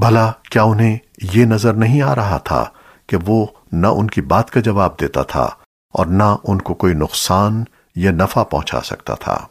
بھلا کیا انہیں یہ نظر نہیں آ رہا تھا کہ وہ نہ ان کی بات کا جواب دیتا تھا اور نہ ان کو کوئی نقصان یا نفع پہنچا سکتا تھا۔